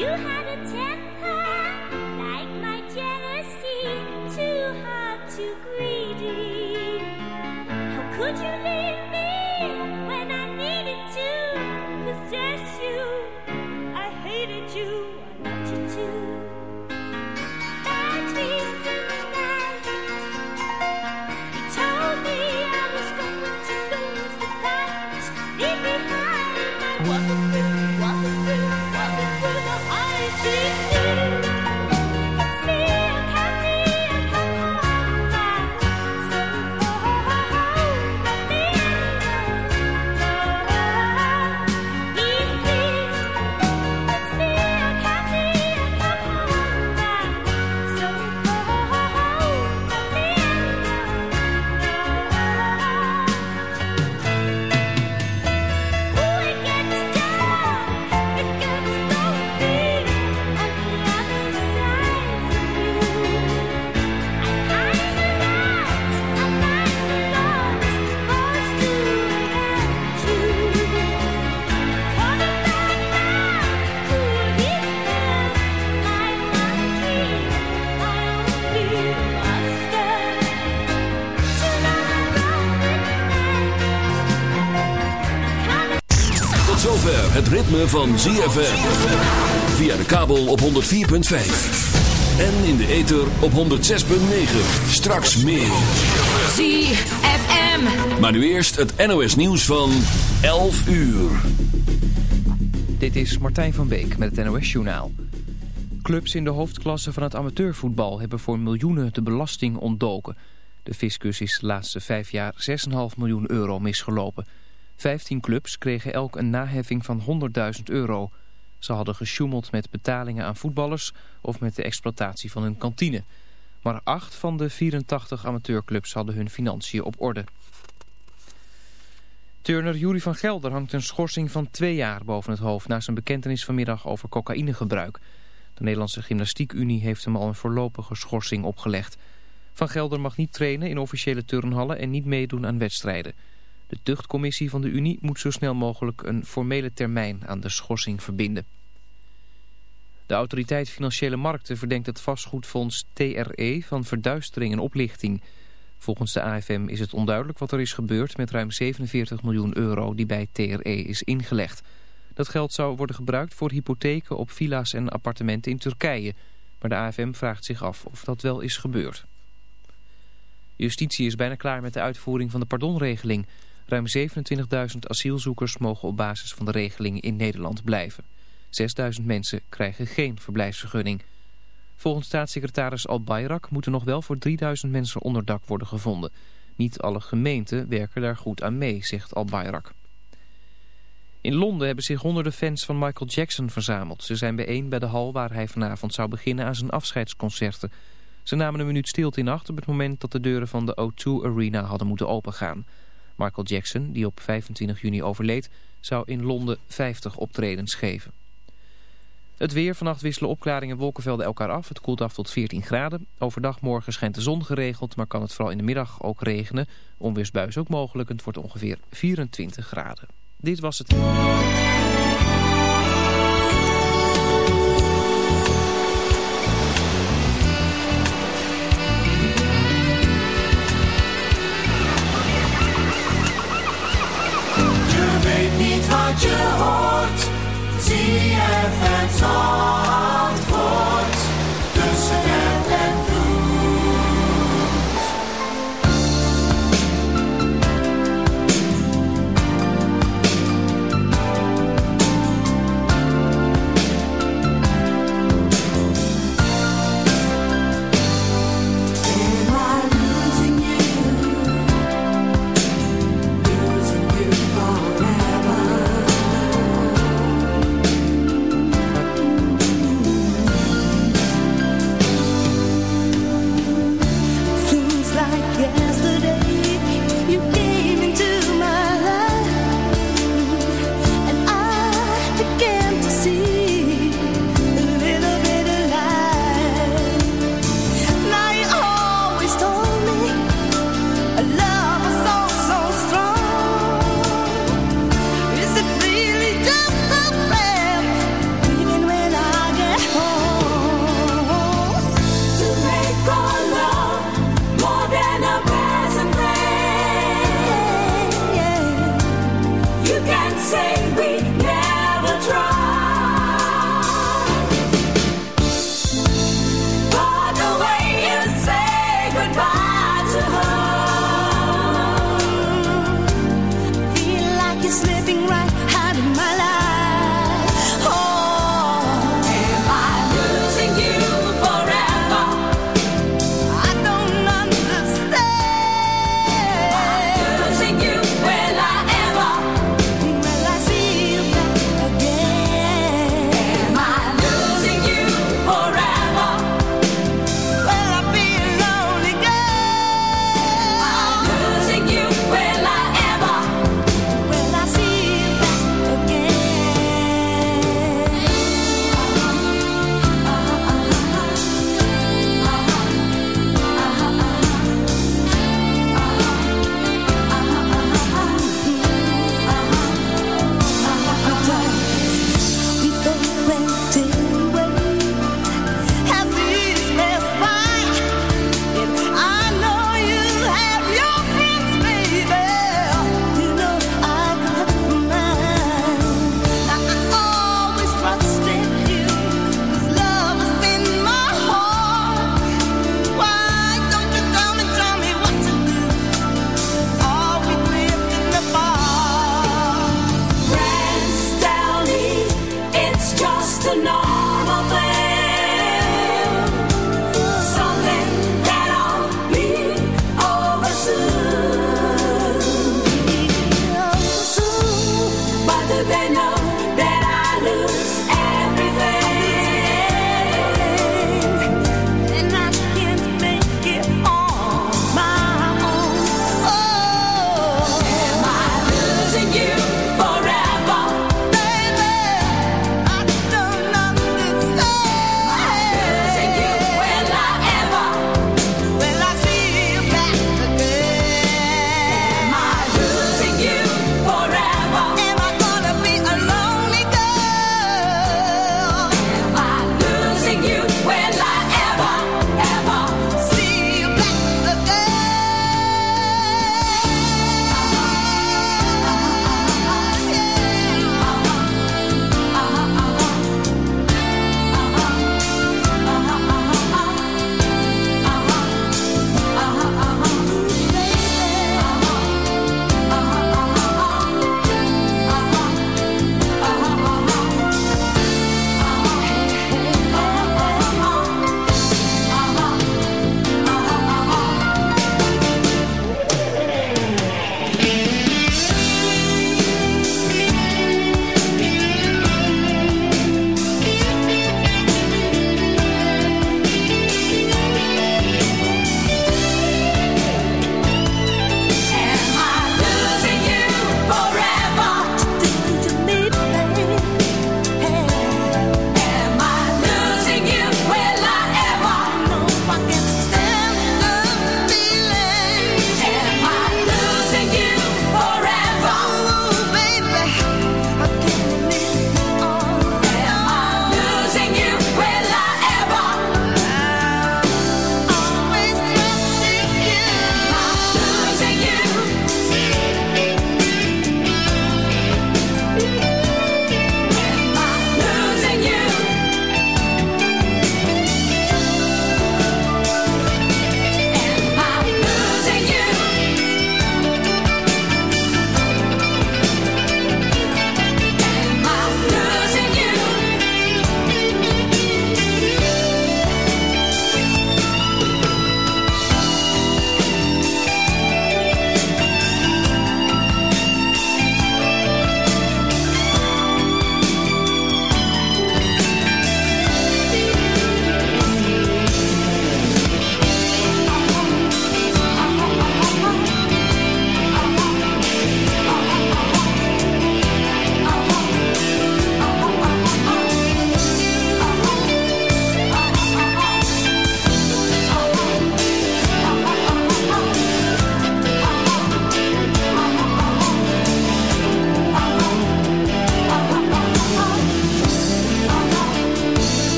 You had a temper. Van ZFM. Via de kabel op 104.5. En in de ether op 106.9. Straks meer. ZFM. Maar nu eerst het NOS nieuws van 11 uur. Dit is Martijn van Beek met het NOS Journaal. Clubs in de hoofdklasse van het amateurvoetbal hebben voor miljoenen de belasting ontdoken. De fiscus is de laatste vijf jaar 6,5 miljoen euro misgelopen... 15 clubs kregen elk een naheffing van 100.000 euro. Ze hadden gesjoemeld met betalingen aan voetballers of met de exploitatie van hun kantine. Maar acht van de 84 amateurclubs hadden hun financiën op orde. Turner Jury van Gelder hangt een schorsing van twee jaar boven het hoofd... na zijn bekentenis vanmiddag over cocaïnegebruik. De Nederlandse Gymnastiekunie heeft hem al een voorlopige schorsing opgelegd. Van Gelder mag niet trainen in officiële turnhallen en niet meedoen aan wedstrijden... De tuchtcommissie van de Unie moet zo snel mogelijk een formele termijn aan de schorsing verbinden. De autoriteit Financiële Markten verdenkt het vastgoedfonds TRE van verduistering en oplichting. Volgens de AFM is het onduidelijk wat er is gebeurd met ruim 47 miljoen euro die bij TRE is ingelegd. Dat geld zou worden gebruikt voor hypotheken op villa's en appartementen in Turkije. Maar de AFM vraagt zich af of dat wel is gebeurd. Justitie is bijna klaar met de uitvoering van de pardonregeling. Ruim 27.000 asielzoekers mogen op basis van de regeling in Nederland blijven. 6.000 mensen krijgen geen verblijfsvergunning. Volgens staatssecretaris Al-Bayrak moeten nog wel voor 3.000 mensen onderdak worden gevonden. Niet alle gemeenten werken daar goed aan mee, zegt Al-Bayrak. In Londen hebben zich honderden fans van Michael Jackson verzameld. Ze zijn bijeen bij de hal waar hij vanavond zou beginnen aan zijn afscheidsconcerten. Ze namen een minuut stilte in acht op het moment dat de deuren van de O2 Arena hadden moeten opengaan. Michael Jackson, die op 25 juni overleed, zou in Londen 50 optredens geven. Het weer, vannacht wisselen opklaringen en wolkenvelden elkaar af. Het koelt af tot 14 graden. Overdag morgen schijnt de zon geregeld, maar kan het vooral in de middag ook regenen. Onweersbuis ook mogelijk. Het wordt ongeveer 24 graden. Dit was het...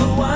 the one.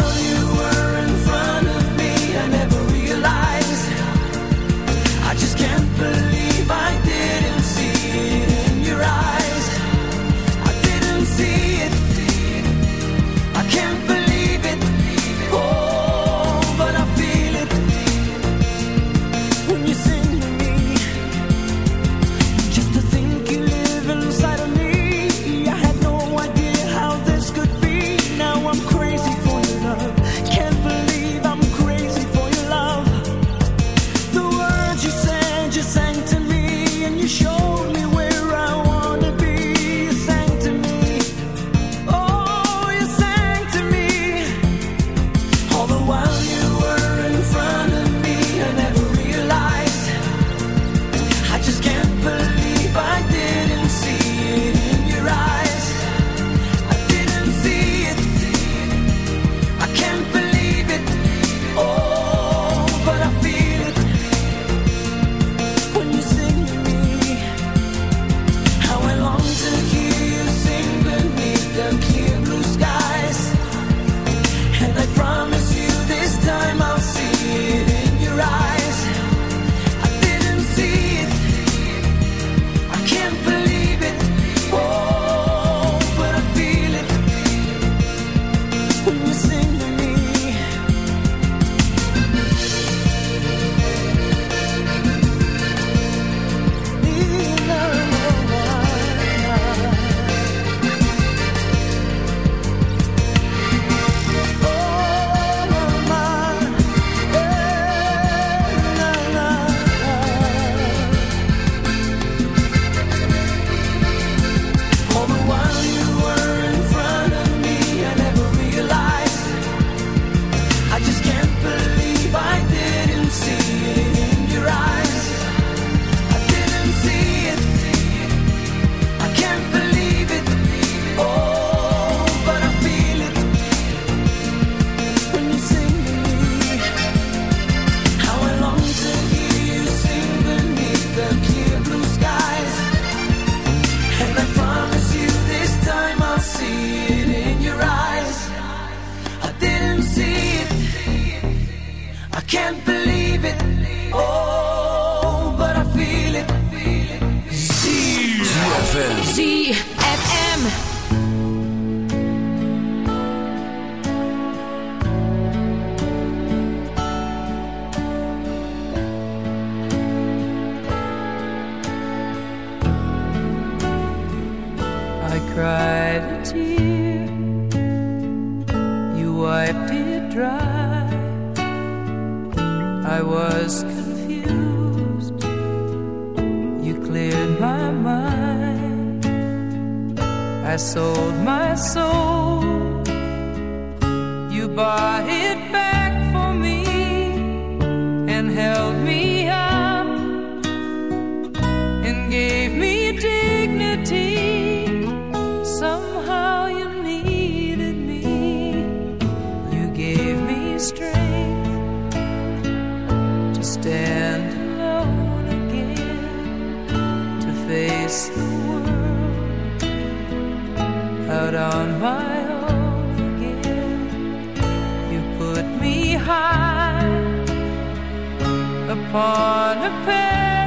upon a pair.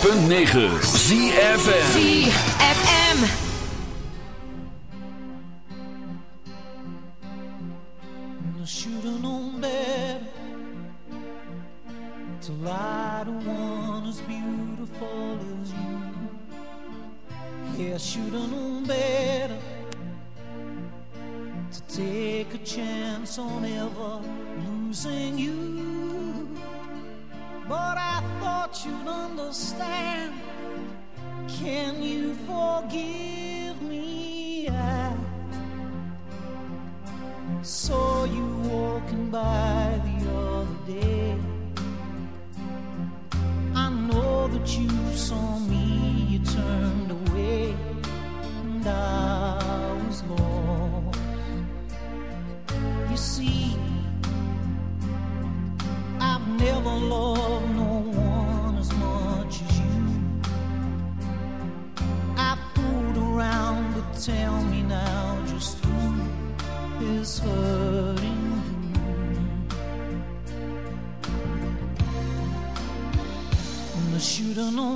106.9 ZFN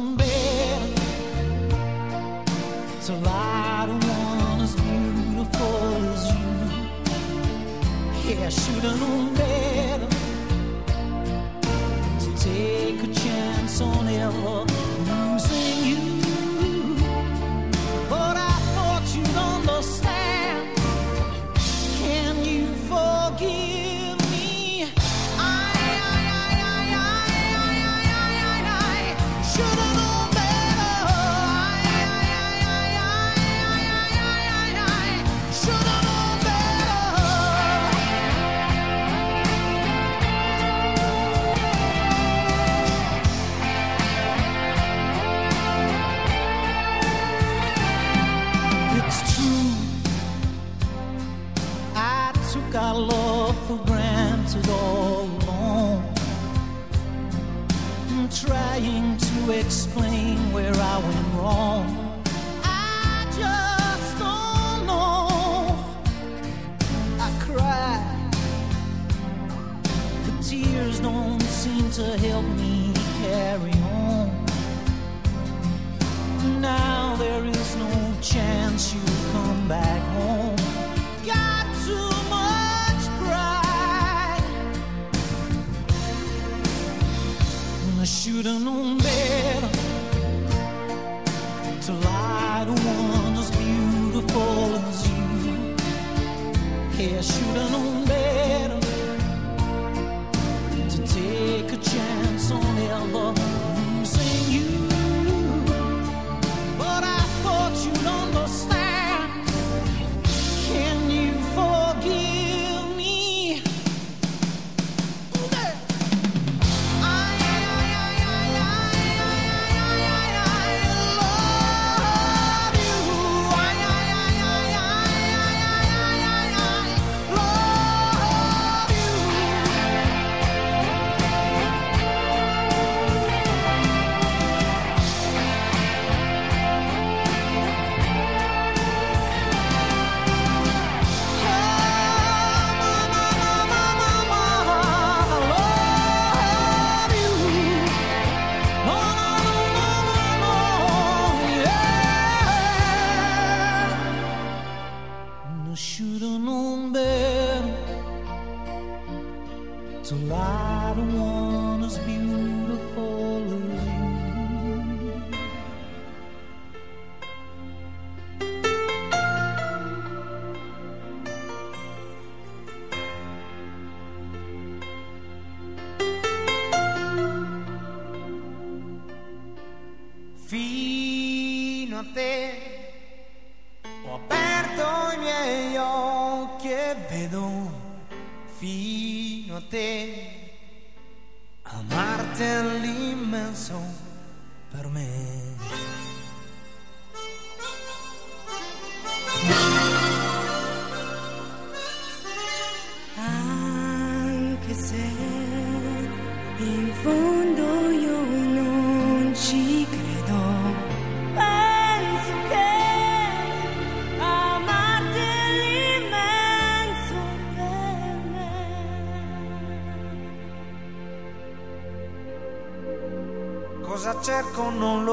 own to as beautiful as you. Yeah, shoot bed. Take a chance on ever. To explain where I went wrong. I just don't know. I cry, but tears don't seem to help me carry on. Now there is no chance you come back home. Got too much pride. I should've known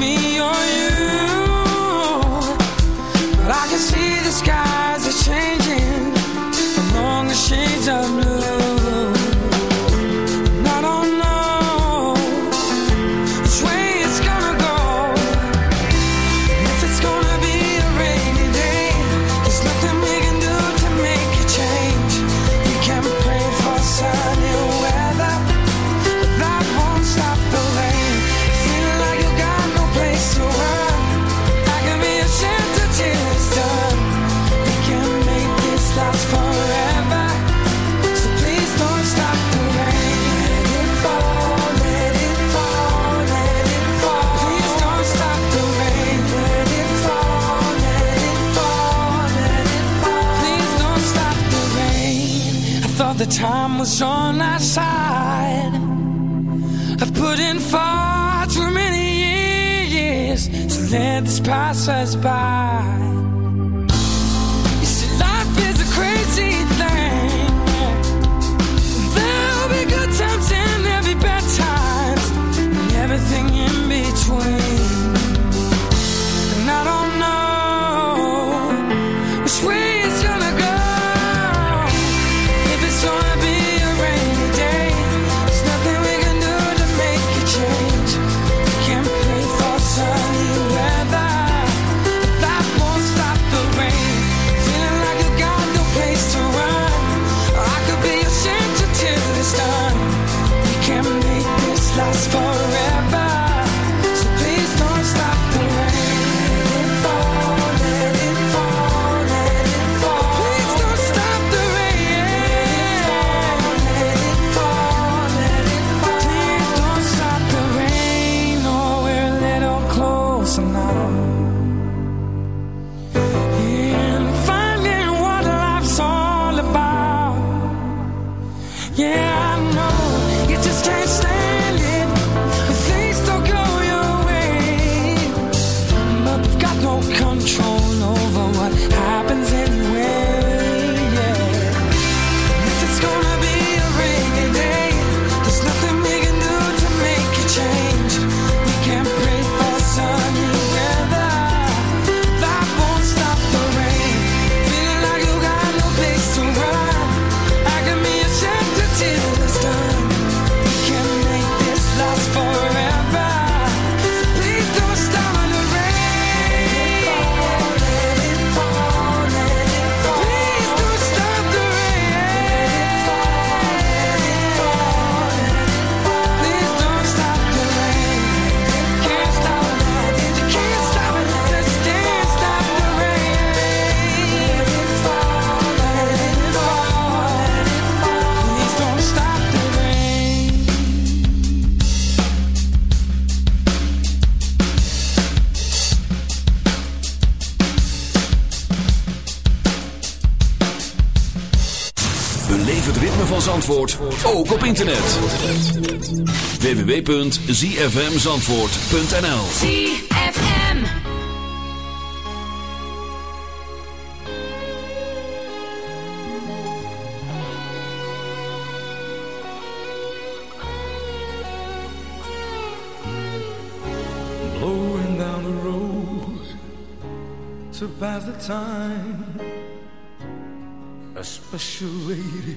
me passes by internet. www.zfmzandvoort.nl ZFM Blowing down the road To pass the time. A special lady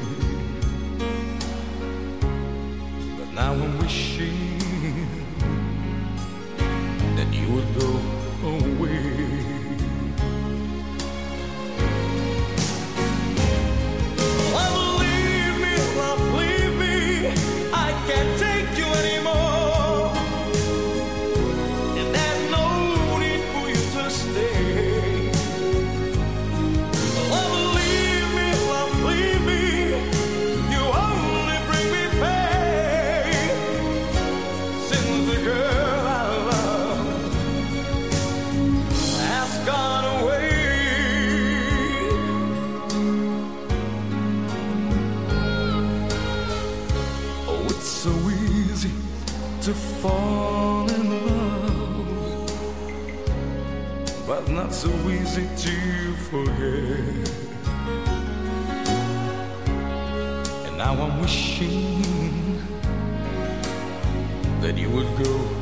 wishing forget. And now I'm wishing that you would go.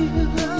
you.